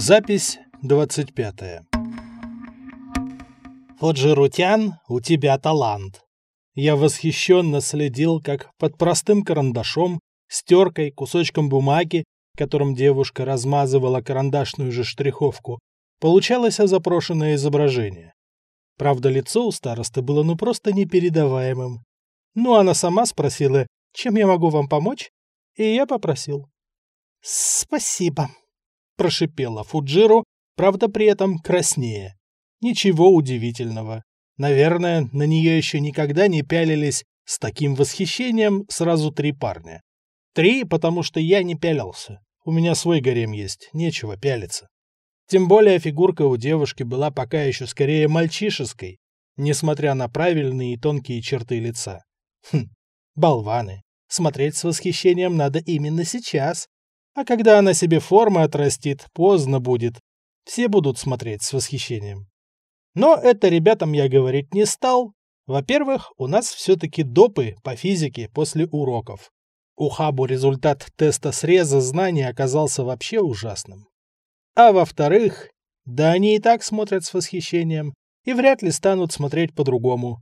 Запись 25. Фоджирутян, у тебя талант. Я восхищенно следил, как под простым карандашом, стеркой, кусочком бумаги, которым девушка размазывала карандашную же штриховку, получалось запрошенное изображение. Правда, лицо у старосты было ну просто непередаваемым. Ну, она сама спросила, чем я могу вам помочь, и я попросил. «Спасибо», — прошипела Фуджиру, правда при этом краснее. Ничего удивительного. Наверное, на нее еще никогда не пялились с таким восхищением сразу три парня. Три, потому что я не пялился. У меня свой гарем есть, нечего пялиться. Тем более фигурка у девушки была пока еще скорее мальчишеской, несмотря на правильные и тонкие черты лица. Хм, болваны. Смотреть с восхищением надо именно сейчас. А когда она себе формы отрастит, поздно будет. Все будут смотреть с восхищением. Но это ребятам я говорить не стал. Во-первых, у нас все-таки допы по физике после уроков. У Хабу результат теста среза знаний оказался вообще ужасным. А во-вторых, да они и так смотрят с восхищением, и вряд ли станут смотреть по-другому.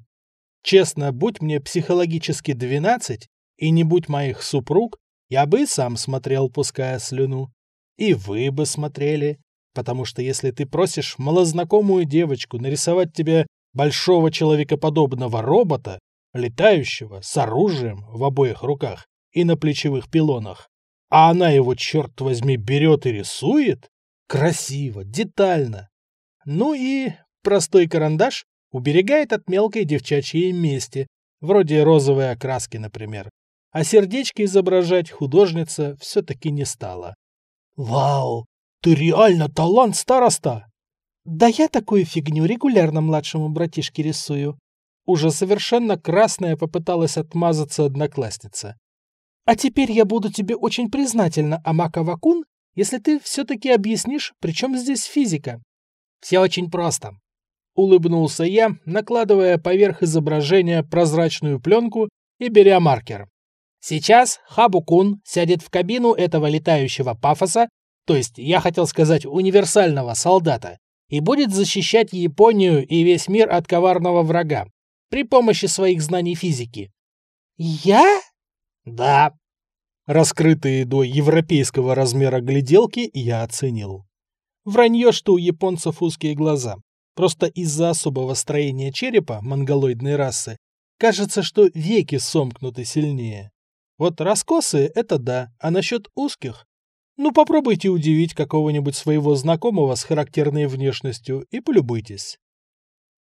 Честно, будь мне психологически 12, и не будь моих супруг, я бы и сам смотрел, пуская слюну. И вы бы смотрели, потому что если ты просишь малознакомую девочку нарисовать тебе большого человекоподобного робота, летающего, с оружием в обоих руках и на плечевых пилонах, а она его, черт возьми, берет и рисует, красиво, детально. Ну и простой карандаш уберегает от мелкой девчачьей мести, вроде розовой окраски, например а сердечки изображать художница все-таки не стала. «Вау! Ты реально талант староста!» «Да я такую фигню регулярно младшему братишке рисую». Уже совершенно красная попыталась отмазаться одноклассница. «А теперь я буду тебе очень признательна, Амака-Вакун, если ты все-таки объяснишь, при чем здесь физика». «Все очень просто», — улыбнулся я, накладывая поверх изображения прозрачную пленку и беря маркер. Сейчас Хабукун сядет в кабину этого летающего пафоса, то есть, я хотел сказать, универсального солдата, и будет защищать Японию и весь мир от коварного врага при помощи своих знаний физики. Я? Да. Раскрытые до европейского размера гляделки я оценил. Вранье, что у японцев узкие глаза. Просто из-за особого строения черепа монголоидной расы кажется, что веки сомкнуты сильнее. Вот раскосы — это да, а насчет узких? Ну, попробуйте удивить какого-нибудь своего знакомого с характерной внешностью и полюбуйтесь.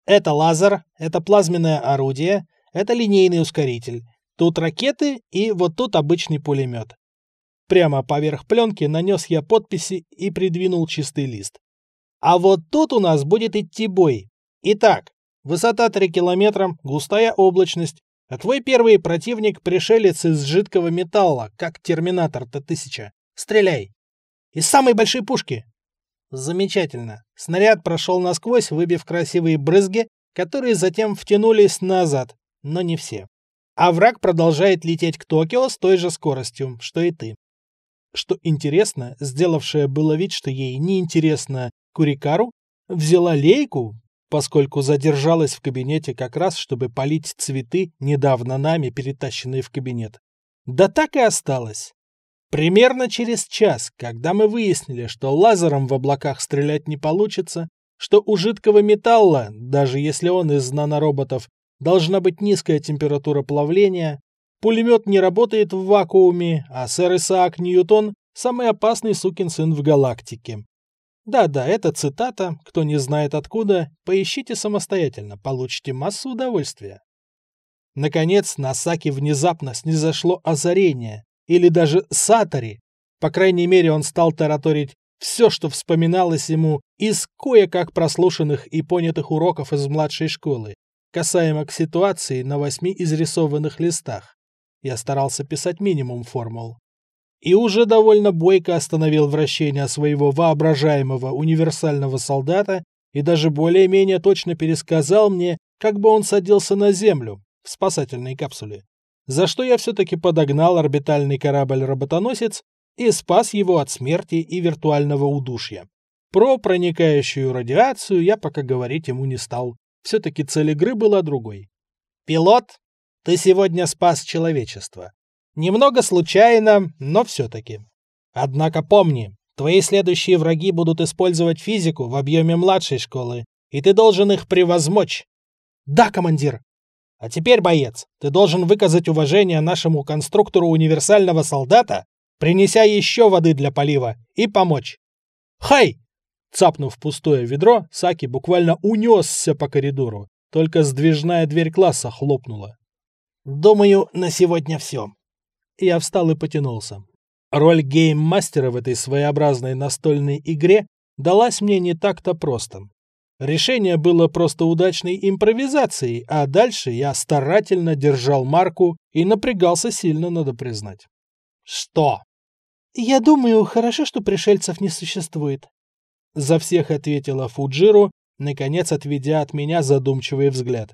Это лазер, это плазменное орудие, это линейный ускоритель. Тут ракеты и вот тут обычный пулемет. Прямо поверх пленки нанес я подписи и придвинул чистый лист. А вот тут у нас будет идти бой. Итак, высота 3 километра, густая облачность, а твой первый противник — пришелец из жидкого металла, как Терминатор Т-1000. Стреляй! Из самой большой пушки!» Замечательно. Снаряд прошел насквозь, выбив красивые брызги, которые затем втянулись назад, но не все. А враг продолжает лететь к Токио с той же скоростью, что и ты. Что интересно, сделавшая было вид, что ей неинтересно Курикару, взяла лейку, поскольку задержалась в кабинете как раз, чтобы полить цветы, недавно нами перетащенные в кабинет. Да так и осталось. Примерно через час, когда мы выяснили, что лазером в облаках стрелять не получится, что у жидкого металла, даже если он из нанороботов, должна быть низкая температура плавления, пулемет не работает в вакууме, а сэр Исаак Ньютон – самый опасный сукин сын в галактике. Да-да, это цитата, кто не знает откуда, поищите самостоятельно, получите массу удовольствия. Наконец, на Саке внезапно снизошло озарение, или даже сатари. По крайней мере, он стал тараторить все, что вспоминалось ему из кое-как прослушанных и понятых уроков из младшей школы, касаемо к ситуации на восьми изрисованных листах. Я старался писать минимум формул и уже довольно бойко остановил вращение своего воображаемого универсального солдата и даже более-менее точно пересказал мне, как бы он садился на Землю в спасательной капсуле. За что я все-таки подогнал орбитальный корабль-роботоносец и спас его от смерти и виртуального удушья. Про проникающую радиацию я пока говорить ему не стал. Все-таки цель игры была другой. «Пилот, ты сегодня спас человечество. Немного случайно, но все-таки. Однако помни, твои следующие враги будут использовать физику в объеме младшей школы, и ты должен их превозмочь. Да, командир. А теперь, боец, ты должен выказать уважение нашему конструктору универсального солдата, принеся еще воды для полива, и помочь. Хай! Цапнув пустое ведро, Саки буквально унесся по коридору, только сдвижная дверь класса хлопнула. «Думаю, на сегодня все», я встал и потянулся. Роль гейммастера в этой своеобразной настольной игре далась мне не так-то просто. Решение было просто удачной импровизацией, а дальше я старательно держал марку и напрягался сильно, надо признать. «Что?» «Я думаю, хорошо, что пришельцев не существует», — за всех ответила Фуджиру, наконец отведя от меня задумчивый взгляд.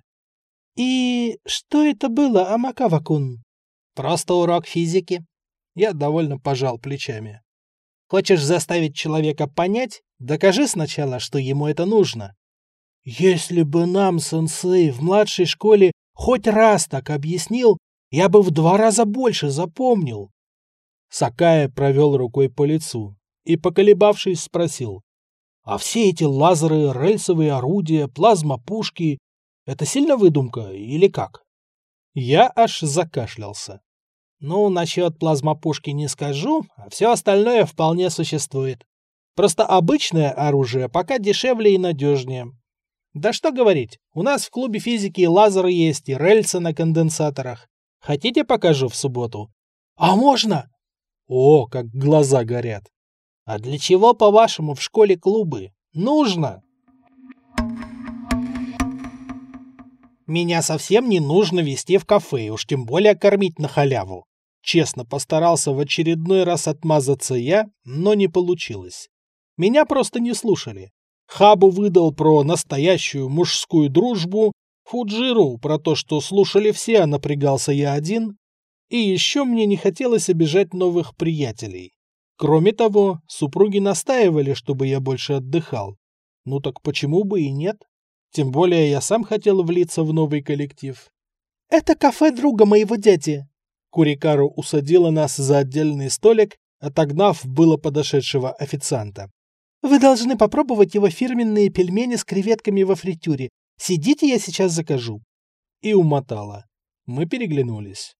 «И что это было, Амакава-кун?» Просто урок физики. Я довольно пожал плечами. Хочешь заставить человека понять? Докажи сначала, что ему это нужно. Если бы нам сенсей в младшей школе хоть раз так объяснил, я бы в два раза больше запомнил. Сакая провел рукой по лицу и, поколебавшись, спросил. А все эти лазеры, рельсовые орудия, плазмопушки — это сильно выдумка или как? Я аж закашлялся. Ну, насчет плазмопушки не скажу, а все остальное вполне существует. Просто обычное оружие пока дешевле и надежнее. Да что говорить, у нас в клубе физики лазеры есть, и рельсы на конденсаторах. Хотите, покажу в субботу? А можно? О, как глаза горят. А для чего, по-вашему, в школе клубы? Нужно. Меня совсем не нужно вести в кафе, уж тем более кормить на халяву. Честно постарался в очередной раз отмазаться я, но не получилось. Меня просто не слушали. Хабу выдал про настоящую мужскую дружбу, Фуджиру про то, что слушали все, а напрягался я один, и еще мне не хотелось обижать новых приятелей. Кроме того, супруги настаивали, чтобы я больше отдыхал. Ну так почему бы и нет? Тем более я сам хотел влиться в новый коллектив. «Это кафе друга моего дяди», Курикару усадила нас за отдельный столик, отогнав было подошедшего официанта. «Вы должны попробовать его фирменные пельмени с креветками во фритюре. Сидите, я сейчас закажу». И умотала. Мы переглянулись.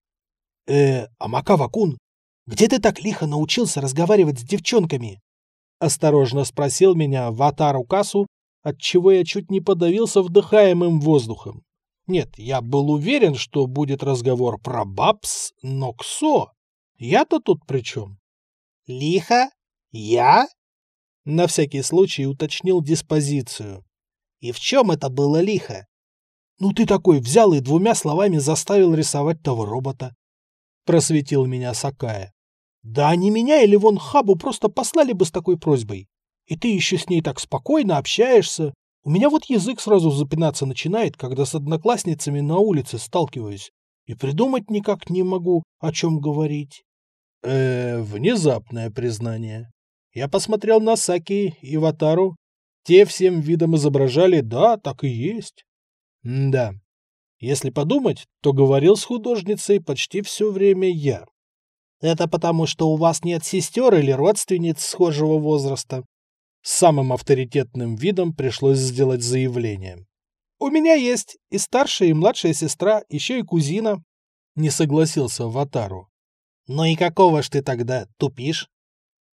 «Э, Амакава-кун, где ты так лихо научился разговаривать с девчонками?» Осторожно спросил меня Ватару Касу, отчего я чуть не подавился вдыхаемым воздухом. Нет, я был уверен, что будет разговор про бабс, но Ксо. Я-то тут при чем? Лихо? Я? На всякий случай уточнил диспозицию. И в чем это было лихо? Ну ты такой взял и двумя словами заставил рисовать того робота. Просветил меня Сакая. Да они меня или вон Хабу просто послали бы с такой просьбой. И ты еще с ней так спокойно общаешься, у меня вот язык сразу запинаться начинает, когда с одноклассницами на улице сталкиваюсь. И придумать никак не могу, о чем говорить. э внезапное признание. Я посмотрел на Саки и Ватару. Те всем видом изображали, да, так и есть. М да. Если подумать, то говорил с художницей почти все время я. Это потому, что у вас нет сестер или родственниц схожего возраста, самым авторитетным видом пришлось сделать заявление. «У меня есть и старшая, и младшая сестра, еще и кузина», — не согласился Ватару. «Ну и какого ж ты тогда тупишь?»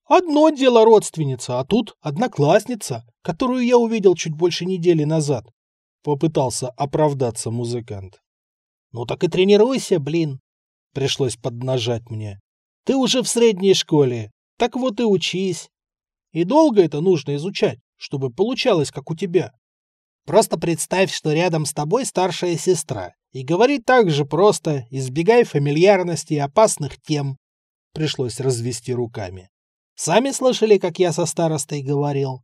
«Одно дело родственница, а тут одноклассница, которую я увидел чуть больше недели назад», — попытался оправдаться музыкант. «Ну так и тренируйся, блин», — пришлось поднажать мне. «Ты уже в средней школе, так вот и учись. И долго это нужно изучать, чтобы получалось, как у тебя. Просто представь, что рядом с тобой старшая сестра, и говори так же просто, избегай фамильярности и опасных тем. Пришлось развести руками. Сами слышали, как я со старостой говорил?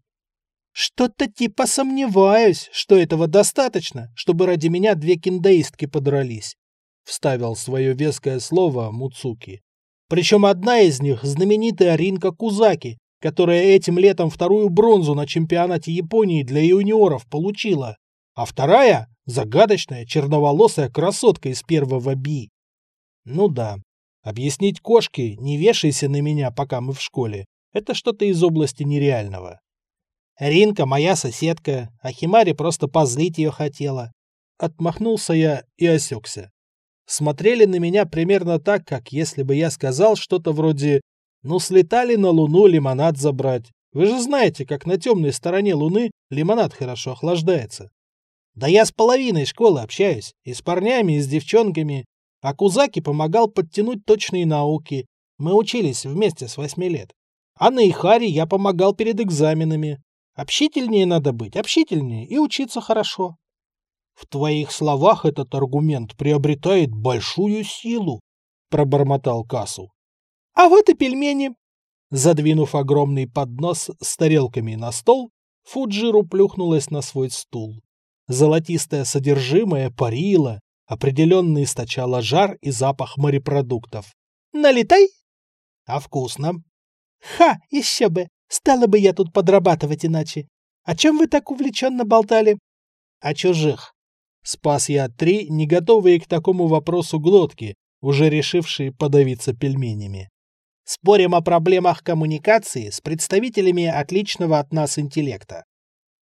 Что-то типа сомневаюсь, что этого достаточно, чтобы ради меня две киндаистки подрались. Вставил свое веское слово Муцуки. Причем одна из них знаменитая Ринка Кузаки, которая этим летом вторую бронзу на чемпионате Японии для юниоров получила, а вторая – загадочная черноволосая красотка из первого Би. Ну да, объяснить кошке «не вешайся на меня, пока мы в школе» – это что-то из области нереального. Ринка моя соседка, а Химари просто позлить ее хотела. Отмахнулся я и осекся. Смотрели на меня примерно так, как если бы я сказал что-то вроде «Ну, слетали на Луну лимонад забрать. Вы же знаете, как на темной стороне Луны лимонад хорошо охлаждается». Да я с половиной школы общаюсь, и с парнями, и с девчонками. А Кузаки помогал подтянуть точные науки. Мы учились вместе с восьми лет. А на Ихаре я помогал перед экзаменами. Общительнее надо быть, общительнее, и учиться хорошо. В твоих словах этот аргумент приобретает большую силу, пробормотал Касу. А вот и пельмени. Задвинув огромный поднос с тарелками на стол, Фуджиру плюхнулась на свой стул. Золотистое содержимое парило, определенно источало жар и запах морепродуктов. «Налетай!» «А вкусно!» «Ха, еще бы! Стала бы я тут подрабатывать иначе. О чем вы так увлеченно болтали? О чужих. Спас я три, не готовые к такому вопросу глотки, уже решившие подавиться пельменями. Спорим о проблемах коммуникации с представителями отличного от нас интеллекта.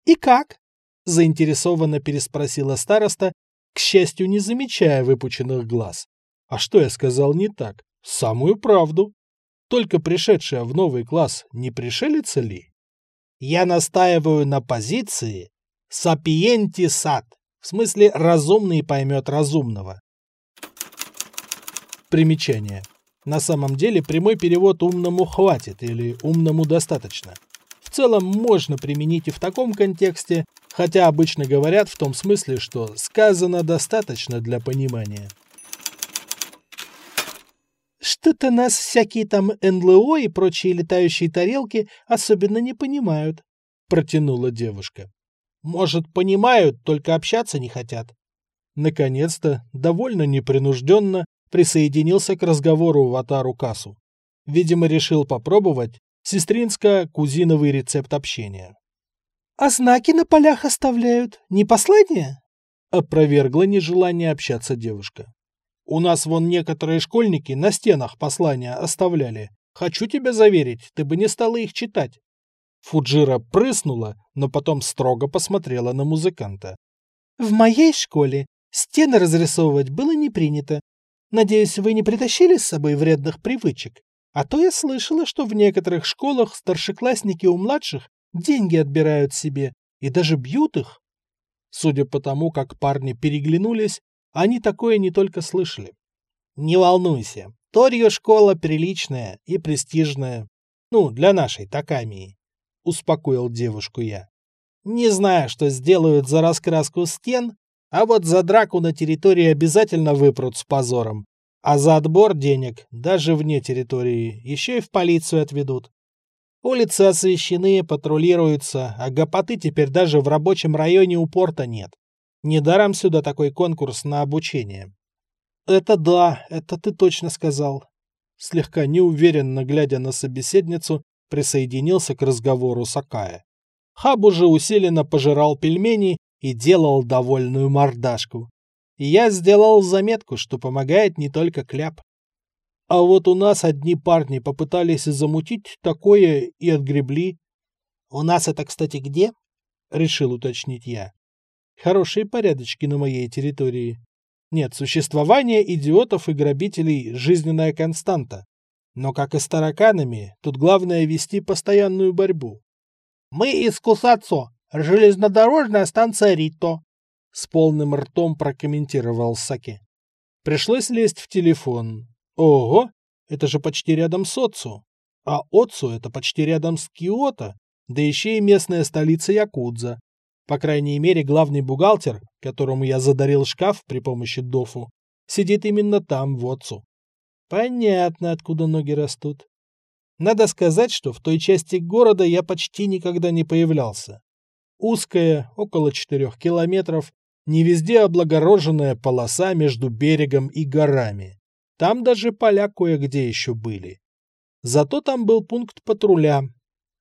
И как? Заинтересованно переспросила староста, к счастью, не замечая выпученных глаз. А что я сказал не так? Самую правду только пришедшая в новый класс не пришелица ли? Я настаиваю на позиции «сапиенти сад», в смысле «разумный поймет разумного». Примечание. На самом деле прямой перевод «умному хватит» или «умному достаточно». В целом можно применить и в таком контексте, хотя обычно говорят в том смысле, что сказано достаточно для понимания. Что-то нас всякие там НЛО и прочие летающие тарелки особенно не понимают, протянула девушка. Может, понимают, только общаться не хотят. Наконец-то, довольно непринужденно, присоединился к разговору Ватару Касу. Видимо, решил попробовать сестринско-кузиновый рецепт общения. «А знаки на полях оставляют, не послание?» Опровергла нежелание общаться девушка. У нас вон некоторые школьники на стенах послания оставляли. Хочу тебя заверить, ты бы не стала их читать. Фуджира прыснула, но потом строго посмотрела на музыканта. В моей школе стены разрисовывать было не принято. Надеюсь, вы не притащили с собой вредных привычек. А то я слышала, что в некоторых школах старшеклассники у младших деньги отбирают себе и даже бьют их. Судя по тому, как парни переглянулись, они такое не только слышали. Не волнуйся, Торью школа приличная и престижная. Ну, для нашей Такамии. Успокоил девушку я. Не знаю, что сделают за раскраску стен, а вот за драку на территории обязательно выпрут с позором. А за отбор денег, даже вне территории, еще и в полицию отведут. Улицы освещены, патрулируются, а гопоты теперь даже в рабочем районе у порта нет. Недаром сюда такой конкурс на обучение. Это да, это ты точно сказал. Слегка неуверенно глядя на собеседницу, присоединился к разговору Сакая. Хаб же усиленно пожирал пельмени и делал довольную мордашку. И я сделал заметку, что помогает не только кляп. А вот у нас одни парни попытались замутить такое и отгребли. У нас это, кстати, где? Решил уточнить я. Хорошие порядочки на моей территории. Нет, существование идиотов и грабителей – жизненная константа. Но, как и с тараканами, тут главное вести постоянную борьбу. «Мы из Кусацо, железнодорожная станция Рито», – с полным ртом прокомментировал Саки. Пришлось лезть в телефон. Ого, это же почти рядом с Отцу. А Отцу это почти рядом с Киото, да еще и местная столица Якудза. По крайней мере, главный бухгалтер, которому я задарил шкаф при помощи дофу, сидит именно там, в отцу. Понятно, откуда ноги растут. Надо сказать, что в той части города я почти никогда не появлялся. Узкая, около четырех километров, не везде облагороженная полоса между берегом и горами. Там даже поля кое-где еще были. Зато там был пункт патруля.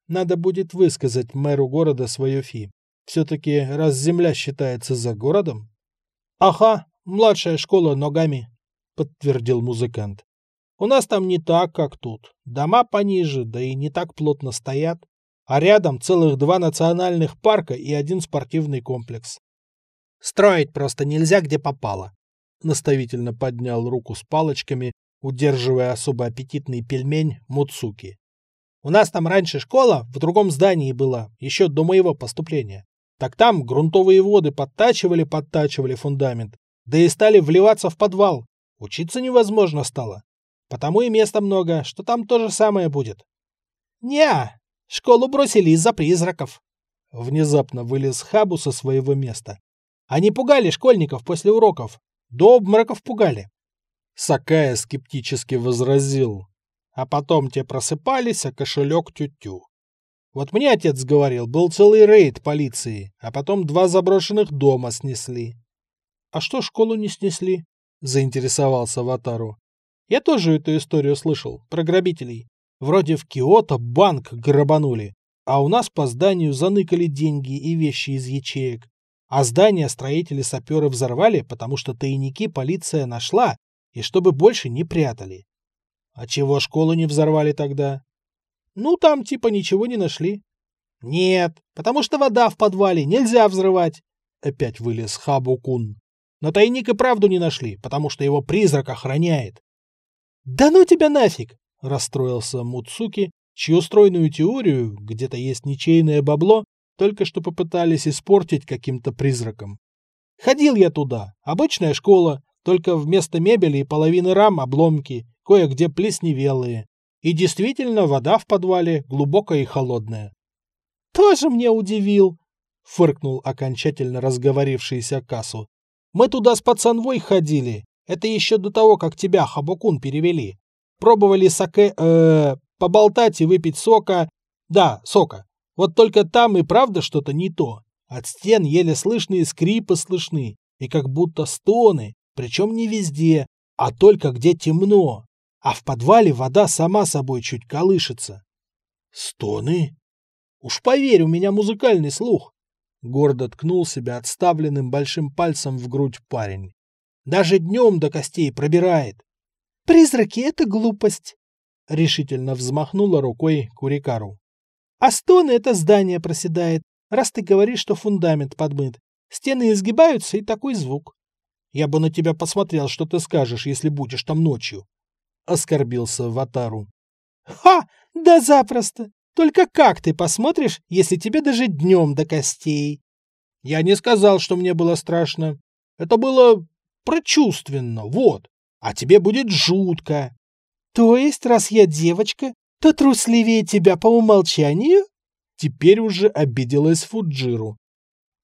Надо будет высказать мэру города свое фи. Все-таки раз земля считается за городом... Ага, младшая школа ногами, подтвердил музыкант. У нас там не так, как тут. Дома пониже, да и не так плотно стоят. А рядом целых два национальных парка и один спортивный комплекс. Строить просто нельзя, где попало. Наставительно поднял руку с палочками, удерживая особо аппетитный пельмень Муцуки. У нас там раньше школа в другом здании была, еще до моего поступления. Так там грунтовые воды подтачивали-подтачивали фундамент, да и стали вливаться в подвал. Учиться невозможно стало. Потому и места много, что там то же самое будет. не школу бросили из-за призраков. Внезапно вылез Хабу со своего места. Они пугали школьников после уроков. До обмороков пугали. Сакая скептически возразил. А потом те просыпались, а кошелек тю-тю. Вот мне отец говорил, был целый рейд полиции, а потом два заброшенных дома снесли. — А что школу не снесли? — заинтересовался Ватару. Я тоже эту историю слышал, про грабителей. Вроде в Киото банк грабанули, а у нас по зданию заныкали деньги и вещи из ячеек. А здание строители-саперы взорвали, потому что тайники полиция нашла, и чтобы больше не прятали. А чего школу не взорвали тогда? Ну, там типа ничего не нашли. Нет, потому что вода в подвале, нельзя взрывать. Опять вылез Хабукун. Но тайник и правду не нашли, потому что его призрак охраняет. «Да ну тебя нафиг!» – расстроился Муцуки, чью стройную теорию, где-то есть ничейное бабло, только что попытались испортить каким-то призраком. Ходил я туда, обычная школа, только вместо мебели и половины рам обломки, кое-где плесневелые. И действительно, вода в подвале глубокая и холодная. «Тоже мне удивил!» — фыркнул окончательно разговорившийся Касу. «Мы туда с пацанвой ходили, это еще до того, как тебя, Хабукун, перевели. Пробовали саке... Э, поболтать и выпить сока. Да, сока. Вот только там и правда что-то не то. От стен еле слышные скрипы слышны, и как будто стоны, причем не везде, а только где темно. А в подвале вода сама собой чуть колышется. Стоны? Уж поверь, у меня музыкальный слух. Гордо ткнул себя отставленным большим пальцем в грудь парень. Даже днем до костей пробирает. Призраки — это глупость, — решительно взмахнула рукой Курикару. А стоны — это здание проседает, раз ты говоришь, что фундамент подмыт. Стены изгибаются, и такой звук. Я бы на тебя посмотрел, что ты скажешь, если будешь там ночью. Оскорбился Ватару. Ха! Да запросто! Только как ты посмотришь, если тебе даже днем до костей? Я не сказал, что мне было страшно. Это было прочувственно, вот. А тебе будет жутко. То есть, раз я девочка, то трусливее тебя по умолчанию? Теперь уже обиделась Фуджиру.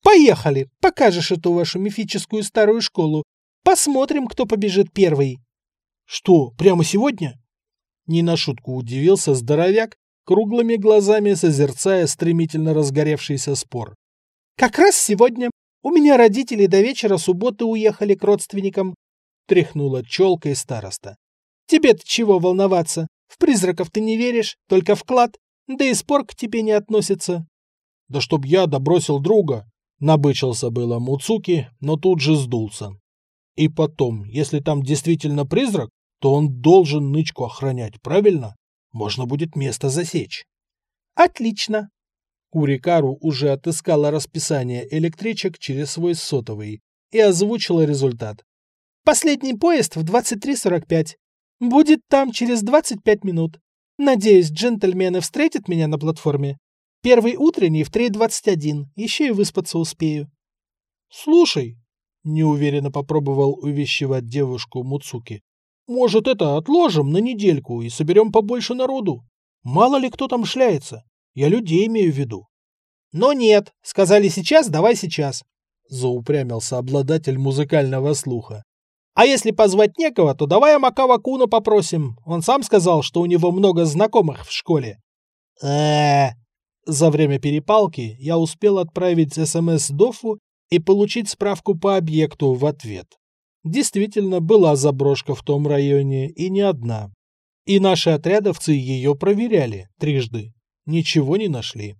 Поехали, покажешь эту вашу мифическую старую школу. Посмотрим, кто побежит первый. Что, прямо сегодня? Не на шутку удивился здоровяк, круглыми глазами созерцая стремительно разгоревшийся спор. Как раз сегодня. У меня родители до вечера субботы уехали к родственникам. Тряхнула челкой староста. Тебе-то чего волноваться? В призраков ты не веришь, только вклад. Да и спор к тебе не относится. Да чтоб я добросил друга. Набычился было Муцуки, но тут же сдулся. И потом, если там действительно призрак, то он должен нычку охранять, правильно? Можно будет место засечь. Отлично. Курикару уже отыскала расписание электричек через свой сотовый и озвучила результат. Последний поезд в 23.45. Будет там через 25 минут. Надеюсь, джентльмены встретят меня на платформе. Первый утренний в 3.21. Еще и выспаться успею. Слушай, неуверенно попробовал увещевать девушку Муцуки. Может, это отложим на недельку и соберем побольше народу? Мало ли кто там шляется. Я людей имею в виду. Но нет, сказали сейчас, давай сейчас. Заупрямился обладатель музыкального слуха. А если позвать некого, то давай Амакава Куна попросим. Он сам сказал, что у него много знакомых в школе. э За время перепалки я успел отправить СМС Дофу и получить справку по объекту в ответ. Действительно, была заброшка в том районе, и не одна. И наши отрядовцы ее проверяли трижды. Ничего не нашли.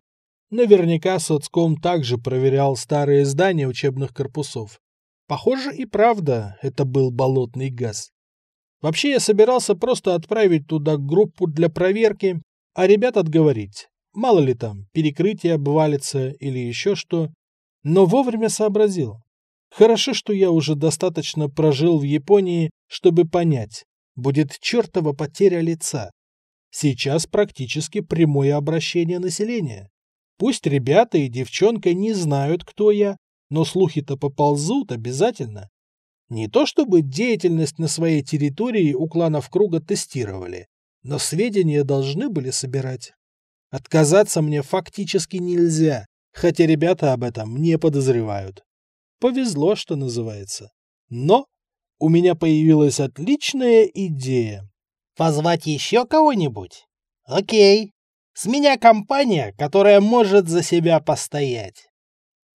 Наверняка соцком также проверял старые здания учебных корпусов. Похоже и правда, это был болотный газ. Вообще я собирался просто отправить туда группу для проверки, а ребят отговорить. Мало ли там, перекрытие обвалится или еще что. Но вовремя сообразил. Хорошо, что я уже достаточно прожил в Японии, чтобы понять. Будет чертова потеря лица. Сейчас практически прямое обращение населения. Пусть ребята и девчонка не знают, кто я, но слухи-то поползут обязательно. Не то чтобы деятельность на своей территории у кланов круга тестировали, но сведения должны были собирать. Отказаться мне фактически нельзя, хотя ребята об этом не подозревают. Повезло, что называется. Но у меня появилась отличная идея. Позвать еще кого-нибудь? Окей. С меня компания, которая может за себя постоять.